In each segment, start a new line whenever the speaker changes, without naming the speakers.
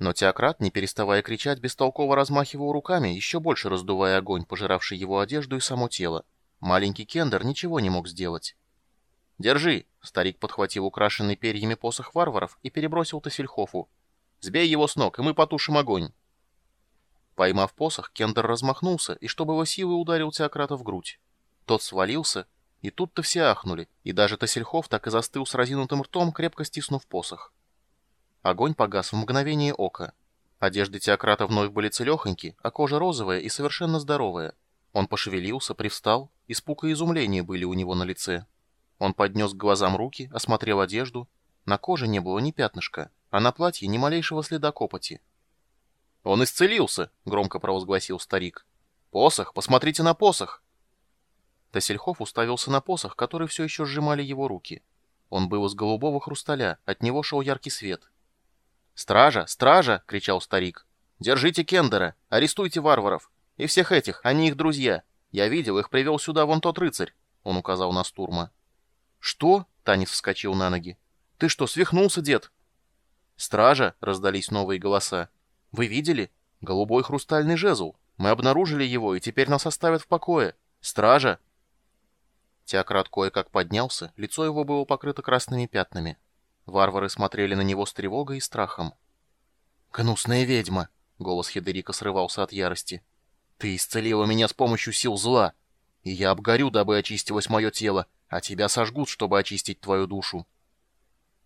Но Теократ, не переставая кричать, бестолково размахивал руками, еще больше раздувая огонь, пожиравший его одежду и само тело. Маленький Кендер ничего не мог сделать. «Держи!» — старик подхватил украшенный перьями посох варваров и перебросил Тассельхофу. «Сбей его с ног, и мы потушим огонь!» Поймав посох, Кендер размахнулся и, чтобы его силой, ударил Теократа в грудь. Тот свалился, и тут-то все ахнули, и даже Тассельхов так и застыл с разинутым ртом, крепко стиснув посох. Огонь погас в мгновение ока. Одежды Теократа вновь были целехоньки, а кожа розовая и совершенно здоровая. Он пошевелился, привстал, испуг и изумление были у него на лице. Он поднес к глазам руки, осмотрел одежду. На коже не было ни пятнышка, а на платье ни малейшего следа копоти. «Он исцелился!» — громко провозгласил старик. «Посох! Посмотрите на посох!» Тассельхов уставился на посох, который все еще сжимали его руки. Он был из голубого хрусталя, от него шел яркий свет. «Стража! Стража!» — кричал старик. «Держите Кендера! Арестуйте варваров! И всех этих, они их друзья! Я видел, их привел сюда вон тот рыцарь!» Он указал на Стурма. «Что?» — Танис вскочил на ноги. «Ты что, свихнулся, дед?» «Стража!» — раздались новые голоса. «Вы видели? Голубой хрустальный жезл. Мы обнаружили его, и теперь нас оставят в покое. Стража!» Теократ кое-как поднялся, лицо его было покрыто красными пятнами. Варвары смотрели на него с тревогой и страхом. «Гнусная ведьма!» — голос Хедерика срывался от ярости. «Ты исцелила меня с помощью сил зла, и я обгорю, дабы очистилось мое тело, а тебя сожгут, чтобы очистить твою душу».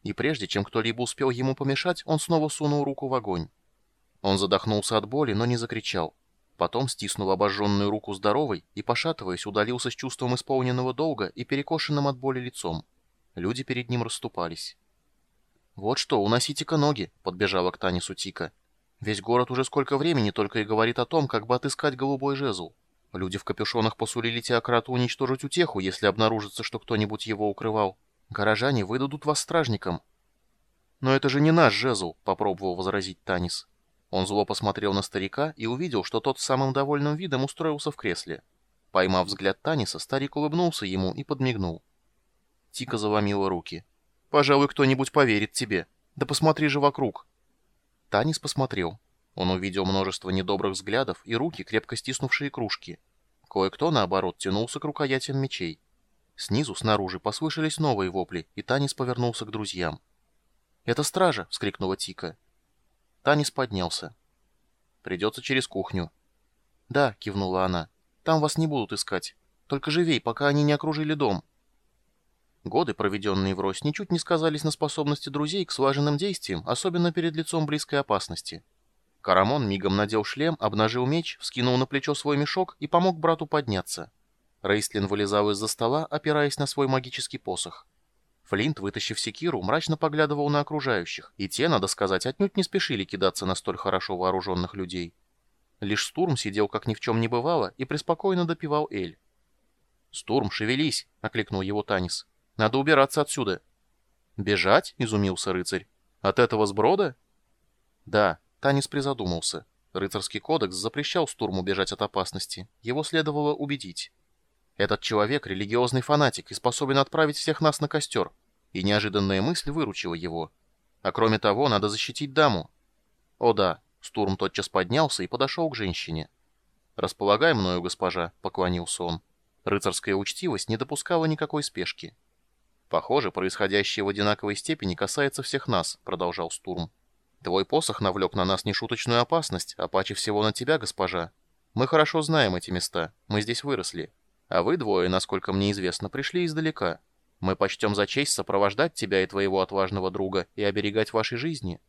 И прежде чем кто-либо успел ему помешать, он снова сунул руку в огонь. Он задохнулся от боли, но не закричал. Потом стиснул обожженную руку здоровой и, пошатываясь, удалился с чувством исполненного долга и перекошенным от боли лицом. Люди перед ним расступались. «Вот что, уносите-ка ноги», — подбежала к Танису Тика. «Весь город уже сколько времени только и говорит о том, как бы отыскать голубой жезл. Люди в капюшонах посулили Теократу уничтожить утеху, если обнаружится, что кто-нибудь его укрывал. Горожане выдадут вас стражникам». «Но это же не наш жезл», — попробовал возразить Танис. Он зло посмотрел на старика и увидел, что тот с самым довольным видом устроился в кресле. Поймав взгляд Таниса, старик улыбнулся ему и подмигнул. Тика заломила руки. Пожалуй, кто-нибудь поверит тебе. Да посмотри же вокруг. Танис посмотрел. Он увидел множество недобрых взглядов и руки, крепко стиснувшие кружки. Кое-кто, наоборот, тянулся к рукоятям мечей. Снизу, снаружи, послышались новые вопли, и Танис повернулся к друзьям. «Это стража!» — вскрикнула Тика. Танис поднялся. «Придется через кухню». «Да», — кивнула она, — «там вас не будут искать. Только живей, пока они не окружили дом». Годы, проведенные врозь, ничуть не сказались на способности друзей к слаженным действиям, особенно перед лицом близкой опасности. Карамон мигом надел шлем, обнажил меч, вскинул на плечо свой мешок и помог брату подняться. Рейстлин вылезал из-за стола, опираясь на свой магический посох. Флинт, вытащив секиру, мрачно поглядывал на окружающих, и те, надо сказать, отнюдь не спешили кидаться на столь хорошо вооруженных людей. Лишь Стурм сидел, как ни в чем не бывало, и преспокойно допивал Эль. «Стурм, шевелись!» — окликнул его Танис. Надо убираться отсюда». «Бежать?» — изумился рыцарь. «От этого сброда?» «Да», — Танис призадумался. Рыцарский кодекс запрещал Стурму бежать от опасности. Его следовало убедить. Этот человек — религиозный фанатик и способен отправить всех нас на костер. И неожиданная мысль выручила его. А кроме того, надо защитить даму. О да, Стурм тотчас поднялся и подошел к женщине. «Располагай мною, госпожа», — поклонился он. Рыцарская учтивость не допускала никакой спешки. «Похоже, происходящее в одинаковой степени касается всех нас», — продолжал Стурм. «Твой посох навлек на нас нешуточную опасность, а паче всего на тебя, госпожа. Мы хорошо знаем эти места, мы здесь выросли. А вы двое, насколько мне известно, пришли издалека. Мы почтем за честь сопровождать тебя и твоего отважного друга и оберегать вашей жизни».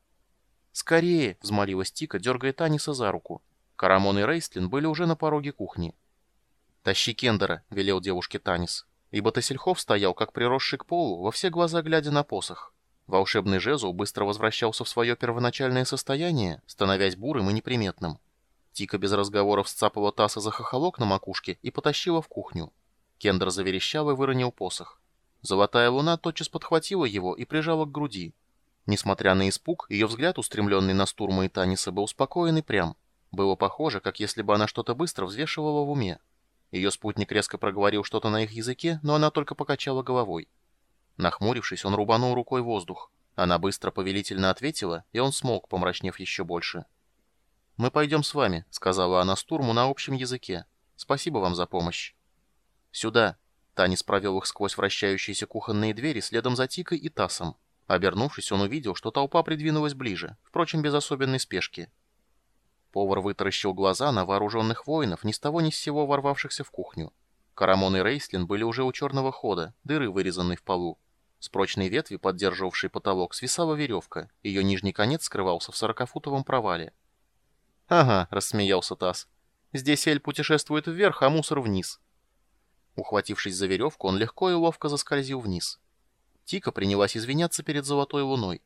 «Скорее!» — взмолилась Тика, дергая Таниса за руку. Карамон и Рейстлин были уже на пороге кухни. «Тащи Кендера», — велел девушке Танис ибо Тасельхов стоял, как приросший к полу, во все глаза глядя на посох. Волшебный жезл быстро возвращался в свое первоначальное состояние, становясь бурым и неприметным. Тика без разговоров сцапала Таса за хохолок на макушке и потащила в кухню. Кендер заверещал и выронил посох. Золотая луна тотчас подхватила его и прижала к груди. Несмотря на испуг, ее взгляд, устремленный на Стурма и Таниса, был спокоен и прям. Было похоже, как если бы она что-то быстро взвешивала в уме. Ее спутник резко проговорил что-то на их языке, но она только покачала головой. Нахмурившись, он рубанул рукой воздух. Она быстро повелительно ответила, и он смолк, помрачнев еще больше. «Мы пойдем с вами», — сказала она Стурму на общем языке. «Спасибо вам за помощь». «Сюда!» Танис провел их сквозь вращающиеся кухонные двери следом за Тикой и Тасом. Обернувшись, он увидел, что толпа придвинулась ближе, впрочем, без особенной спешки. Повар вытаращил глаза на вооруженных воинов, ни с того ни с сего ворвавшихся в кухню. Карамон и Рейслин были уже у черного хода, дыры, вырезанной в полу. С прочной ветви, поддерживавшей потолок, свисала веревка, ее нижний конец скрывался в сорокафутовом провале. «Ага», — рассмеялся Тасс. «Здесь Эль путешествует вверх, а мусор вниз». Ухватившись за веревку, он легко и ловко заскользил вниз. Тика принялась извиняться перед золотой луной.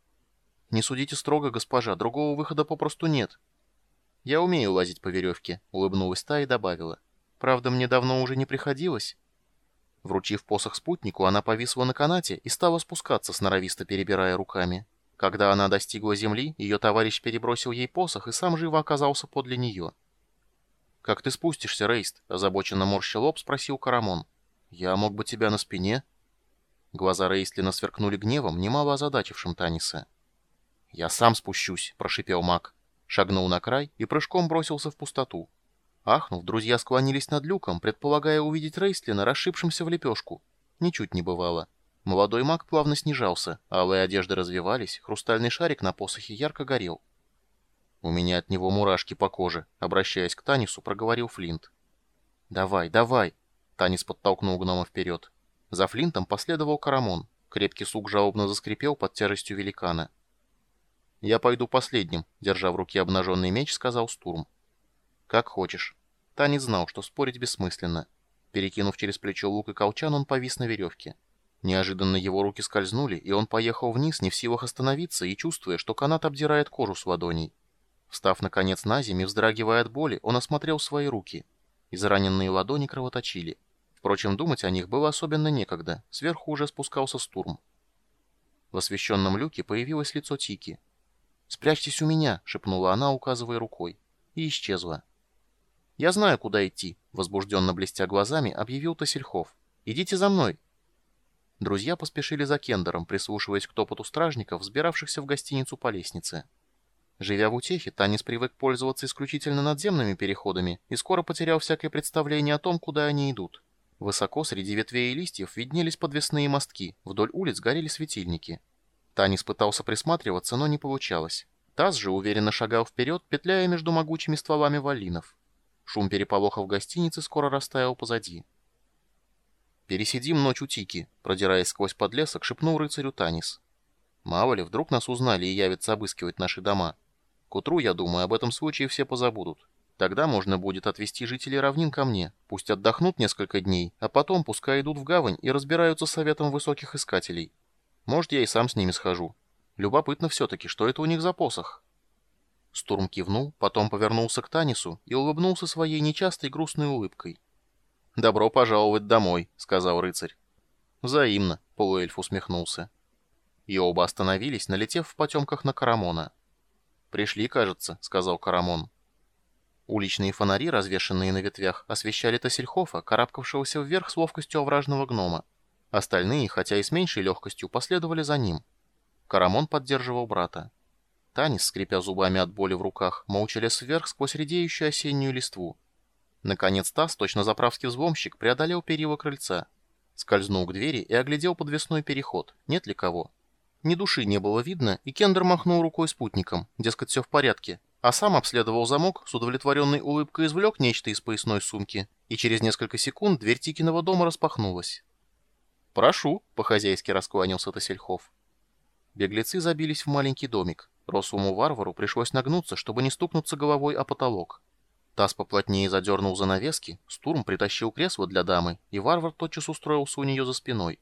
«Не судите строго, госпожа, другого выхода попросту нет». «Я умею лазить по веревке», — улыбнулась та и добавила. «Правда, мне давно уже не приходилось». Вручив посох спутнику, она повисла на канате и стала спускаться, сноровисто перебирая руками. Когда она достигла земли, ее товарищ перебросил ей посох и сам живо оказался подле нее. «Как ты спустишься, Рейст?» — озабоченно морщил лоб, спросил Карамон. «Я мог бы тебя на спине?» Глаза Рейстлина сверкнули гневом, немало озадачившим Таниса. «Я сам спущусь», — прошипел маг. Шагнул на край и прыжком бросился в пустоту. Ахнув, друзья склонились над люком, предполагая увидеть Рейстлина, расшибшимся в лепешку. Ничуть не бывало. Молодой маг плавно снижался, алые одежды развивались, хрустальный шарик на посохе ярко горел. «У меня от него мурашки по коже», — обращаясь к Танису, проговорил Флинт. «Давай, давай!» — Танис подтолкнул гнома вперед. За Флинтом последовал Карамон. Крепкий сук жалобно заскрипел под тяжестью великана. «Я пойду последним», — держа в руке обнаженный меч, сказал Стурм. «Как хочешь». Танис знал, что спорить бессмысленно. Перекинув через плечо лук и колчан, он повис на веревке. Неожиданно его руки скользнули, и он поехал вниз, не в силах остановиться, и чувствуя, что канат обдирает кожу с ладоней. Встав, наконец, на землю, вздрагивая от боли, он осмотрел свои руки. Израненные ладони кровоточили. Впрочем, думать о них было особенно некогда. Сверху уже спускался стурм. В освещенном люке появилось лицо Тики. «Спрячьтесь у меня», — шепнула она, указывая рукой. И исчезла. «Я знаю, куда идти», — возбужденно блестя глазами, объявил Тасельхов. «Идите за мной». Друзья поспешили за Кендером, прислушиваясь к топоту стражников, взбиравшихся в гостиницу по лестнице. Живя в утехе, Танис привык пользоваться исключительно надземными переходами и скоро потерял всякое представление о том, куда они идут. Высоко среди ветвей и листьев виднелись подвесные мостки, вдоль улиц горели светильники. Танис пытался присматриваться, но не получалось. Таз же уверенно шагал вперед, петляя между могучими стволами валинов. Шум переполоха в гостинице скоро растаял позади. «Пересидим ночь у Тики», — продираясь сквозь подлесок, шепнул рыцарю Танис. «Мало ли, вдруг нас узнали и явятся обыскивать наши дома». К утру, я думаю, об этом случае все позабудут. Тогда можно будет отвезти жителей равнин ко мне. Пусть отдохнут несколько дней, а потом пускай идут в гавань и разбираются советом высоких искателей. Может, я и сам с ними схожу. Любопытно все-таки, что это у них за посох?» Стурм кивнул, потом повернулся к Танису и улыбнулся своей нечастой грустной улыбкой. «Добро пожаловать домой», — сказал рыцарь. «Взаимно», — полуэльф усмехнулся. И оба остановились, налетев в потемках на Карамона. «Пришли, кажется», — сказал Карамон. Уличные фонари, развешанные на ветвях, освещали Тассельхофа, карабкавшегося вверх с ловкостью овражного гнома. Остальные, хотя и с меньшей легкостью, последовали за ним. Карамон поддерживал брата. Танис, скрипя зубами от боли в руках, молча лез вверх сквозь редеющую осеннюю листву. Наконец Тасс, точно заправский взломщик, преодолел перила крыльца. Скользнул к двери и оглядел подвесной переход. Нет ли кого? Ни души не было видно, и Кендер махнул рукой спутником, дескать, все в порядке, а сам обследовал замок, с удовлетворенной улыбкой извлек нечто из поясной сумки, и через несколько секунд дверь Тикиного дома распахнулась. «Прошу», — по-хозяйски раскланялся Тосельхов. Беглецы забились в маленький домик. Росуму варвару пришлось нагнуться, чтобы не стукнуться головой о потолок. Таз поплотнее задернул занавески, Стурм притащил кресло для дамы, и варвар тотчас устроился у нее за спиной.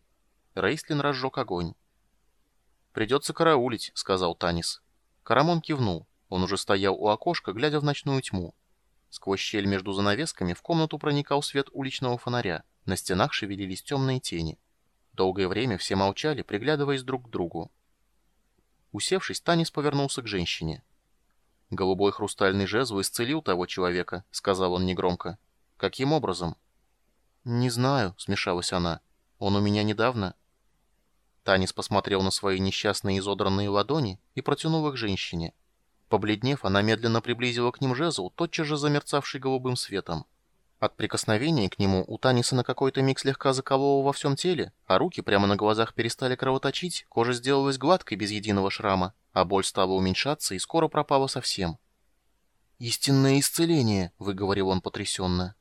Рейстлин разжег огонь. «Придется караулить», — сказал Танис. Карамон кивнул. Он уже стоял у окошка, глядя в ночную тьму. Сквозь щель между занавесками в комнату проникал свет уличного фонаря. На стенах шевелились темные тени. Долгое время все молчали, приглядываясь друг к другу. Усевшись, Танис повернулся к женщине. «Голубой хрустальный жезл исцелил того человека», — сказал он негромко. «Каким образом?» «Не знаю», — смешалась она. «Он у меня недавно...» Танис посмотрел на свои несчастные изодранные ладони и протянул их женщине. Побледнев, она медленно приблизила к ним жезл, тотчас же замерцавший голубым светом. От прикосновения к нему у Таниса на какой-то миг слегка закололо во всем теле, а руки прямо на глазах перестали кровоточить, кожа сделалась гладкой без единого шрама, а боль стала уменьшаться и скоро пропала совсем. «Истинное исцеление», — выговорил он потрясенно.